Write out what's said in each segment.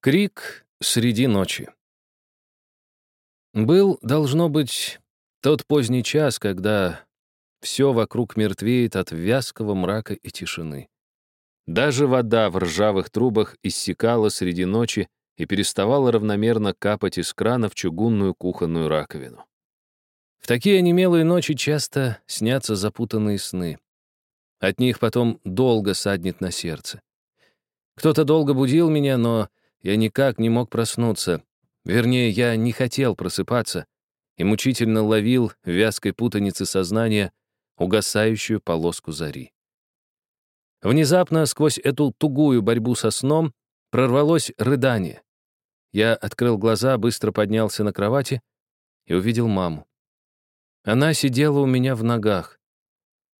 Крик среди ночи. Был, должно быть, тот поздний час, когда все вокруг мертвеет от вязкого мрака и тишины. Даже вода в ржавых трубах иссякала среди ночи и переставала равномерно капать из крана в чугунную кухонную раковину. В такие онемелые ночи часто снятся запутанные сны. От них потом долго саднет на сердце. Кто-то долго будил меня, но я никак не мог проснуться. Вернее, я не хотел просыпаться и мучительно ловил в вязкой путанице сознания угасающую полоску зари. Внезапно сквозь эту тугую борьбу со сном прорвалось рыдание. Я открыл глаза, быстро поднялся на кровати и увидел маму. Она сидела у меня в ногах.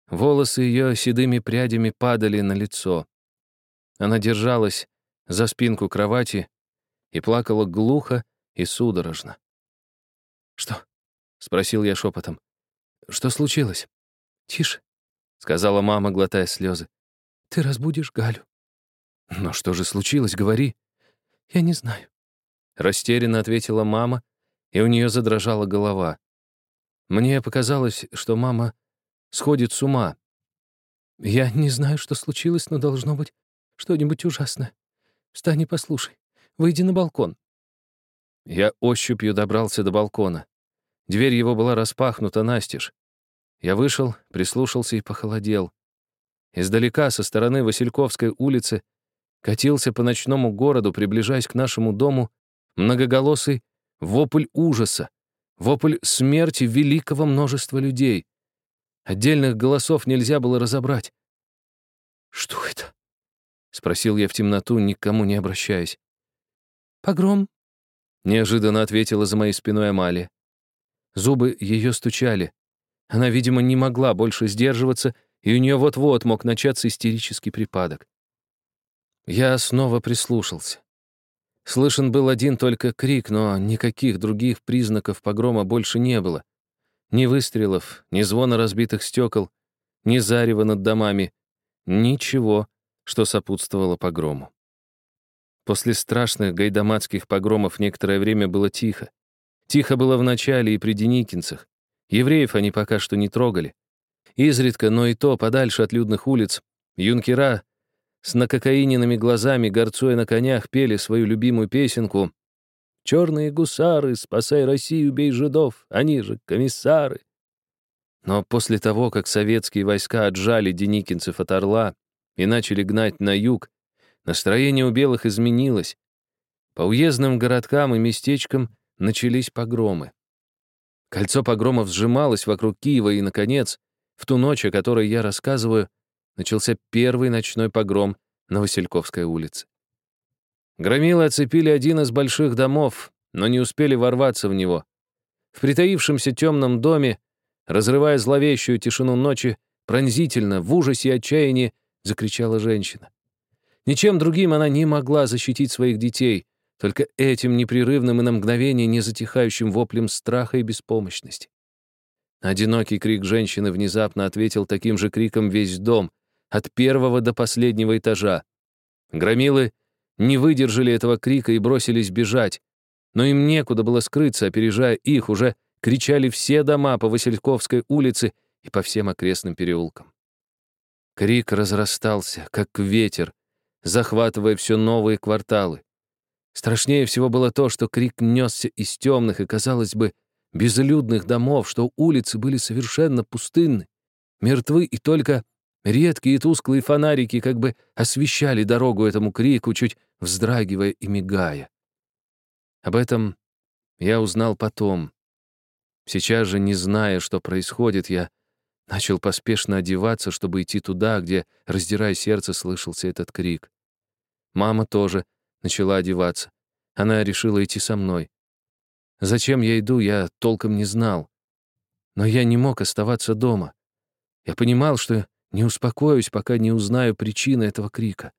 Волосы ее седыми прядями падали на лицо. Она держалась за спинку кровати и плакала глухо и судорожно. «Что?» — спросил я шепотом. «Что случилось?» «Тише», — сказала мама, глотая слезы. «Ты разбудишь Галю». «Но что же случилось? Говори». «Я не знаю». Растерянно ответила мама, и у нее задрожала голова. Мне показалось, что мама сходит с ума. «Я не знаю, что случилось, но должно быть что-нибудь ужасное. Встань и послушай. Выйди на балкон». Я ощупью добрался до балкона. Дверь его была распахнута настежь. Я вышел, прислушался и похолодел. Издалека, со стороны Васильковской улицы, катился по ночному городу, приближаясь к нашему дому, многоголосый вопль ужаса, вопль смерти великого множества людей. Отдельных голосов нельзя было разобрать. «Что это?» — спросил я в темноту, никому не обращаясь. «Погром», — неожиданно ответила за моей спиной Амалия. Зубы ее стучали. Она, видимо, не могла больше сдерживаться, и у нее вот-вот мог начаться истерический припадок. Я снова прислушался. Слышен был один только крик, но никаких других признаков погрома больше не было. Ни выстрелов, ни звона разбитых стекол, ни зарева над домами. Ничего, что сопутствовало погрому. После страшных гайдамацких погромов некоторое время было тихо. Тихо было в начале и при Деникинцах. Евреев они пока что не трогали. Изредка, но и то подальше от людных улиц, юнкера с накокаиненными глазами, горцуя на конях, пели свою любимую песенку «Черные гусары, спасай Россию, бей жидов, они же комиссары». Но после того, как советские войска отжали деникинцев от Орла и начали гнать на юг, настроение у белых изменилось. По уездным городкам и местечкам начались погромы. Кольцо погромов сжималось вокруг Киева, и, наконец, в ту ночь, о которой я рассказываю, начался первый ночной погром на Васильковской улице. Громилы оцепили один из больших домов, но не успели ворваться в него. В притаившемся темном доме, разрывая зловещую тишину ночи, пронзительно, в ужасе и отчаянии закричала женщина. Ничем другим она не могла защитить своих детей, только этим непрерывным и на мгновение не затихающим воплем страха и беспомощности. Одинокий крик женщины внезапно ответил таким же криком весь дом, от первого до последнего этажа. Громилы не выдержали этого крика и бросились бежать, но им некуда было скрыться, опережая их, уже кричали все дома по Васильковской улице и по всем окрестным переулкам. Крик разрастался, как ветер, захватывая все новые кварталы. Страшнее всего было то, что крик несся из темных и, казалось бы, безлюдных домов, что улицы были совершенно пустынны, мертвы, и только редкие тусклые фонарики как бы освещали дорогу этому крику, чуть вздрагивая и мигая. Об этом я узнал потом. Сейчас же, не зная, что происходит, я Начал поспешно одеваться, чтобы идти туда, где, раздирая сердце, слышался этот крик. Мама тоже начала одеваться. Она решила идти со мной. Зачем я иду, я толком не знал. Но я не мог оставаться дома. Я понимал, что не успокоюсь, пока не узнаю причины этого крика.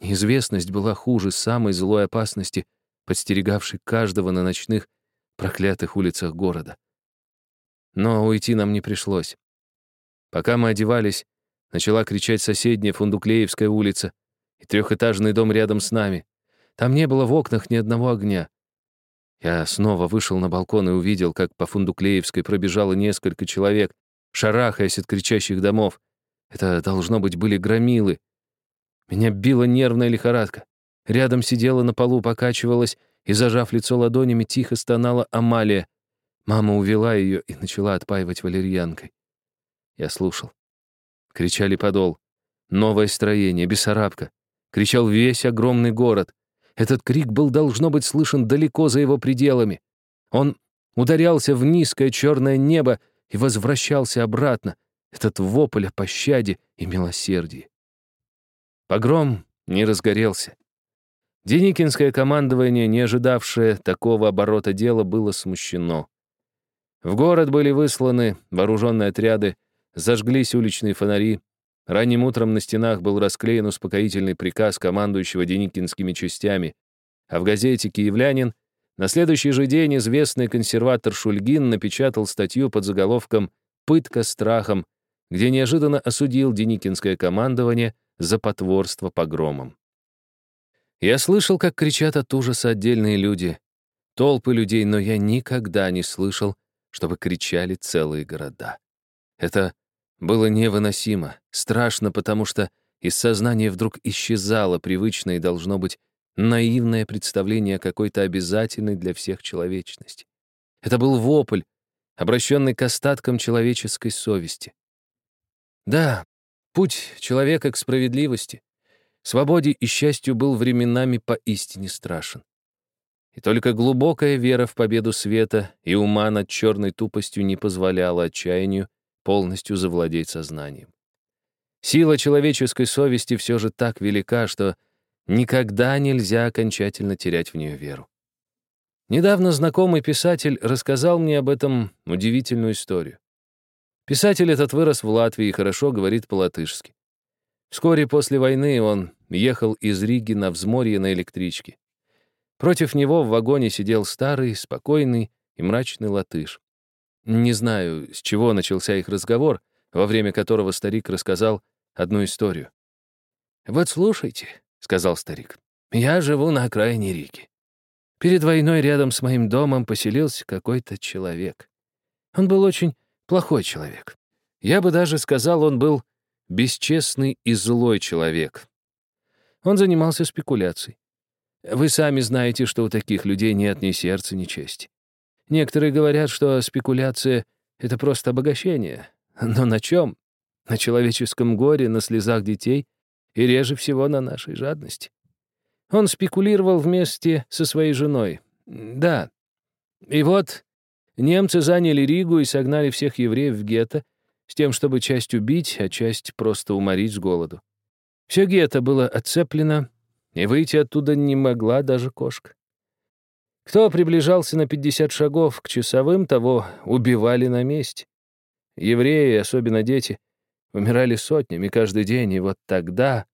Неизвестность была хуже самой злой опасности, подстерегавшей каждого на ночных проклятых улицах города. Но уйти нам не пришлось. Пока мы одевались, начала кричать соседняя Фундуклеевская улица и трехэтажный дом рядом с нами. Там не было в окнах ни одного огня. Я снова вышел на балкон и увидел, как по Фундуклеевской пробежало несколько человек, шарахаясь от кричащих домов. Это, должно быть, были громилы. Меня била нервная лихорадка. Рядом сидела на полу, покачивалась и, зажав лицо ладонями, тихо стонала Амалия. Мама увела ее и начала отпаивать валерьянкой. Я слушал. Кричали подол. Новое строение, Бессарабка. Кричал весь огромный город. Этот крик был, должно быть, слышен далеко за его пределами. Он ударялся в низкое черное небо и возвращался обратно. Этот вопль о пощаде и милосердии. Погром не разгорелся. Деникинское командование, не ожидавшее такого оборота дела, было смущено. В город были высланы вооруженные отряды, зажглись уличные фонари. Ранним утром на стенах был расклеен успокоительный приказ командующего Деникинскими частями, а в газете «Киевлянин» на следующий же день известный консерватор Шульгин напечатал статью под заголовком «Пытка страхом», где неожиданно осудил Деникинское командование за потворство погромом. Я слышал, как кричат от ужаса отдельные люди, толпы людей, но я никогда не слышал, чтобы кричали целые города. Это было невыносимо, страшно, потому что из сознания вдруг исчезало привычное и, должно быть, наивное представление о какой-то обязательной для всех человечности. Это был вопль, обращенный к остаткам человеческой совести. Да, путь человека к справедливости, свободе и счастью был временами поистине страшен. И только глубокая вера в победу света и ума над черной тупостью не позволяла отчаянию полностью завладеть сознанием. Сила человеческой совести все же так велика, что никогда нельзя окончательно терять в нее веру. Недавно знакомый писатель рассказал мне об этом удивительную историю. Писатель этот вырос в Латвии и хорошо говорит по-латышски. Вскоре после войны он ехал из Риги на взморье на электричке. Против него в вагоне сидел старый, спокойный и мрачный латыш. Не знаю, с чего начался их разговор, во время которого старик рассказал одну историю. «Вот слушайте», — сказал старик, — «я живу на окраине Риги. Перед войной рядом с моим домом поселился какой-то человек. Он был очень плохой человек. Я бы даже сказал, он был бесчестный и злой человек. Он занимался спекуляцией. Вы сами знаете, что у таких людей нет ни сердца, ни чести. Некоторые говорят, что спекуляция — это просто обогащение. Но на чем? На человеческом горе, на слезах детей и реже всего на нашей жадности. Он спекулировал вместе со своей женой. Да. И вот немцы заняли Ригу и согнали всех евреев в гетто с тем, чтобы часть убить, а часть просто уморить с голоду. Все гетто было отцеплено, и выйти оттуда не могла даже кошка. Кто приближался на 50 шагов к часовым, того убивали на месте. Евреи, особенно дети, умирали сотнями каждый день, и вот тогда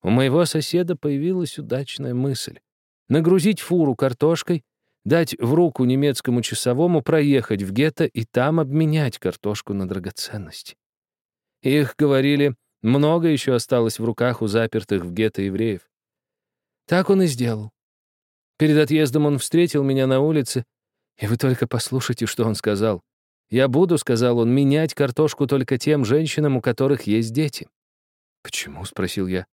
у моего соседа появилась удачная мысль. Нагрузить фуру картошкой, дать в руку немецкому часовому проехать в гетто и там обменять картошку на драгоценности. Их, говорили, много еще осталось в руках у запертых в гетто евреев. Так он и сделал. Перед отъездом он встретил меня на улице, и вы только послушайте, что он сказал. «Я буду», — сказал он, — «менять картошку только тем женщинам, у которых есть дети». «Почему?» — спросил я.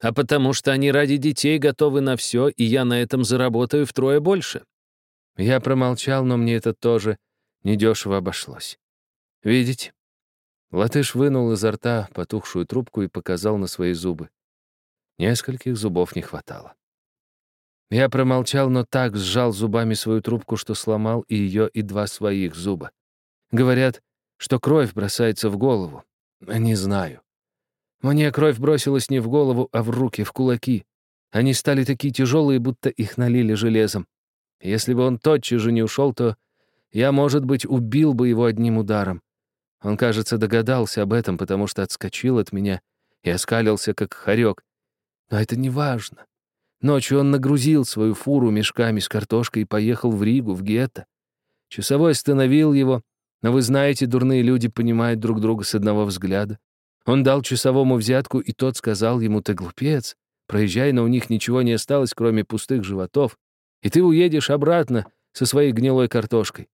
«А потому что они ради детей готовы на все, и я на этом заработаю втрое больше». Я промолчал, но мне это тоже недешево обошлось. «Видите?» Латыш вынул изо рта потухшую трубку и показал на свои зубы. Нескольких зубов не хватало. Я промолчал, но так сжал зубами свою трубку, что сломал и ее, и два своих зуба. Говорят, что кровь бросается в голову. Не знаю. Мне кровь бросилась не в голову, а в руки, в кулаки. Они стали такие тяжелые, будто их налили железом. Если бы он тотчас же не ушел, то я, может быть, убил бы его одним ударом. Он, кажется, догадался об этом, потому что отскочил от меня и оскалился, как хорек, но это не важно. Ночью он нагрузил свою фуру мешками с картошкой и поехал в Ригу, в гетто. Часовой остановил его, но вы знаете, дурные люди понимают друг друга с одного взгляда. Он дал часовому взятку, и тот сказал ему, «Ты глупец, Проезжай, но у них ничего не осталось, кроме пустых животов, и ты уедешь обратно со своей гнилой картошкой.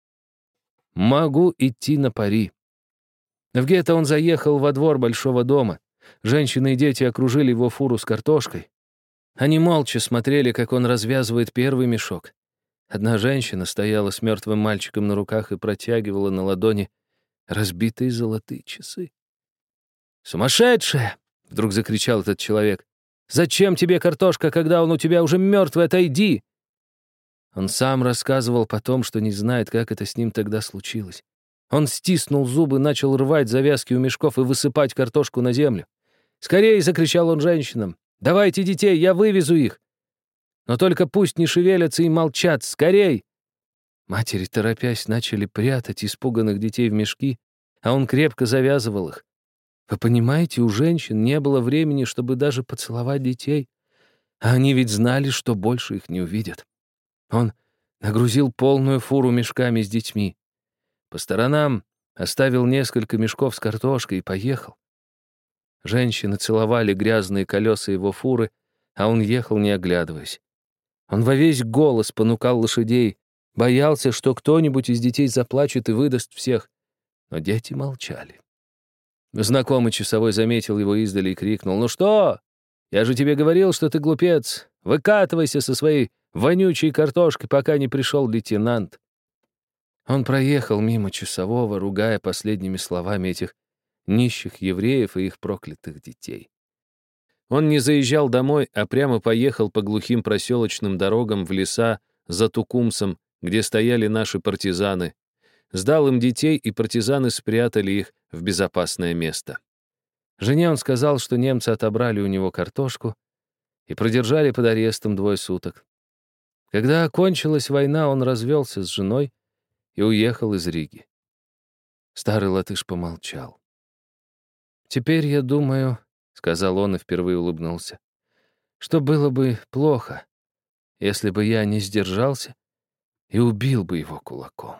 Могу идти на пари. В гетто он заехал во двор большого дома. Женщины и дети окружили его фуру с картошкой. Они молча смотрели, как он развязывает первый мешок. Одна женщина стояла с мертвым мальчиком на руках и протягивала на ладони разбитые золотые часы. «Сумасшедшая!» — вдруг закричал этот человек. «Зачем тебе картошка, когда он у тебя уже мертвый? Отойди!» Он сам рассказывал потом, что не знает, как это с ним тогда случилось. Он стиснул зубы, начал рвать завязки у мешков и высыпать картошку на землю. «Скорее!» — закричал он женщинам. «Давайте детей, я вывезу их! Но только пусть не шевелятся и молчат! Скорей!» Матери, торопясь, начали прятать испуганных детей в мешки, а он крепко завязывал их. Вы понимаете, у женщин не было времени, чтобы даже поцеловать детей. А они ведь знали, что больше их не увидят. Он нагрузил полную фуру мешками с детьми. По сторонам оставил несколько мешков с картошкой и поехал. Женщины целовали грязные колеса его фуры, а он ехал, не оглядываясь. Он во весь голос понукал лошадей, боялся, что кто-нибудь из детей заплачет и выдаст всех. Но дети молчали. Знакомый часовой заметил его издали и крикнул. «Ну что? Я же тебе говорил, что ты глупец. Выкатывайся со своей вонючей картошкой, пока не пришел лейтенант». Он проехал мимо часового, ругая последними словами этих нищих евреев и их проклятых детей. Он не заезжал домой, а прямо поехал по глухим проселочным дорогам в леса за Тукумсом, где стояли наши партизаны, сдал им детей, и партизаны спрятали их в безопасное место. Жене он сказал, что немцы отобрали у него картошку и продержали под арестом двое суток. Когда окончилась война, он развелся с женой и уехал из Риги. Старый латыш помолчал. «Теперь я думаю», — сказал он и впервые улыбнулся, «что было бы плохо, если бы я не сдержался и убил бы его кулаком».